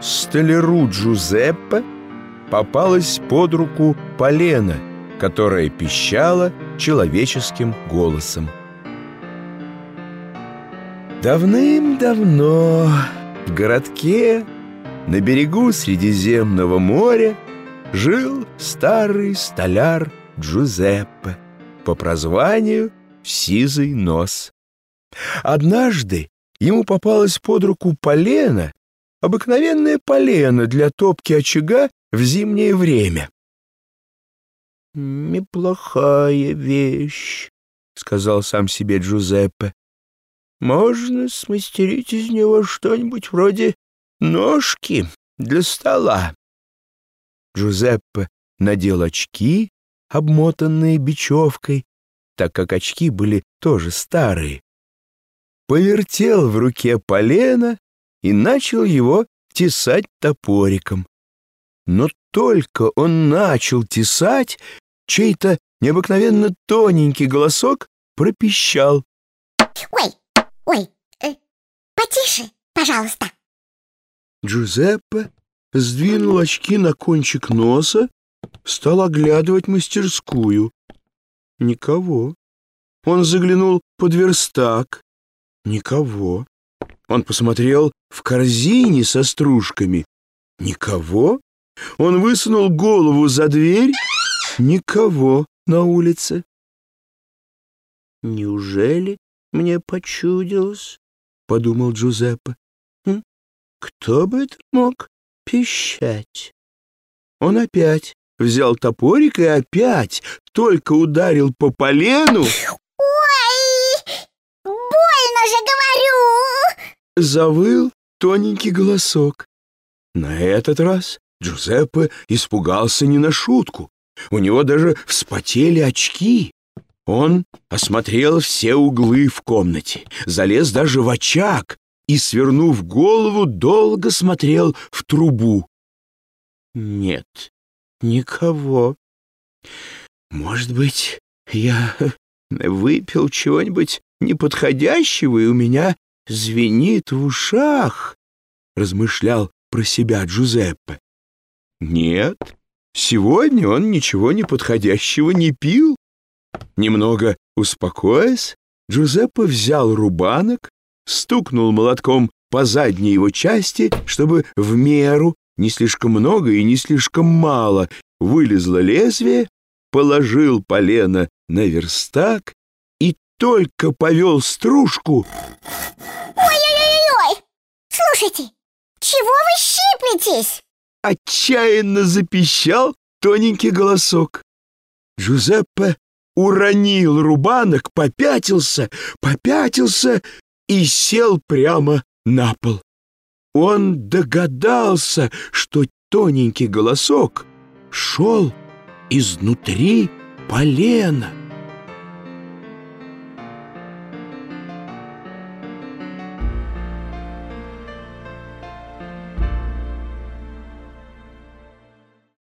столяру Джузеппе попалась под руку полена, которая пищала человеческим голосом. Давным-давно в городке на берегу Средиземного моря жил старый столяр Джузеппе по прозванию Сизый Нос. Однажды ему попалась под руку полено, обыкновенное полено для топки очага в зимнее время. «Неплохая вещь», — сказал сам себе Джузеппе. «Можно смастерить из него что-нибудь вроде ножки для стола». Джузеппе надел очки, обмотанные бечевкой, так как очки были тоже старые. Повертел в руке полено и начал его тесать топориком. Но только он начал тесать, чей-то необыкновенно тоненький голосок пропищал. «Ой, ой, э, потише, пожалуйста!» Джузеппе сдвинул очки на кончик носа, стал оглядывать мастерскую. Никого. Он заглянул под верстак. Никого. Он посмотрел в корзине со стружками. Никого. Он высунул голову за дверь. Никого на улице. «Неужели мне почудилось?» — подумал Джузеппе. «Хм, «Кто бы это мог пищать?» Он опять взял топорик и опять только ударил по полену. «Ой, больно же говорю!» Завыл тоненький голосок. На этот раз Джузеппе испугался не на шутку. У него даже вспотели очки. Он осмотрел все углы в комнате, залез даже в очаг и, свернув голову, долго смотрел в трубу. Нет, никого. Может быть, я выпил чего-нибудь неподходящего, и у меня звенит в ушах, размышлял про себя Джузеппе. Нет, сегодня он ничего неподходящего не пил. Немного успокоясь, Джузеппе взял рубанок, стукнул молотком по задней его части, чтобы в меру, не слишком много и не слишком мало, вылезло лезвие, положил полено на верстак только повел стружку. Ой-ой-ой-ой! Слушайте, чего вы щиплетесь? Отчаянно запищал тоненький голосок. Джузеппе уронил рубанок, попятился, попятился и сел прямо на пол. Он догадался, что тоненький голосок шел изнутри полена.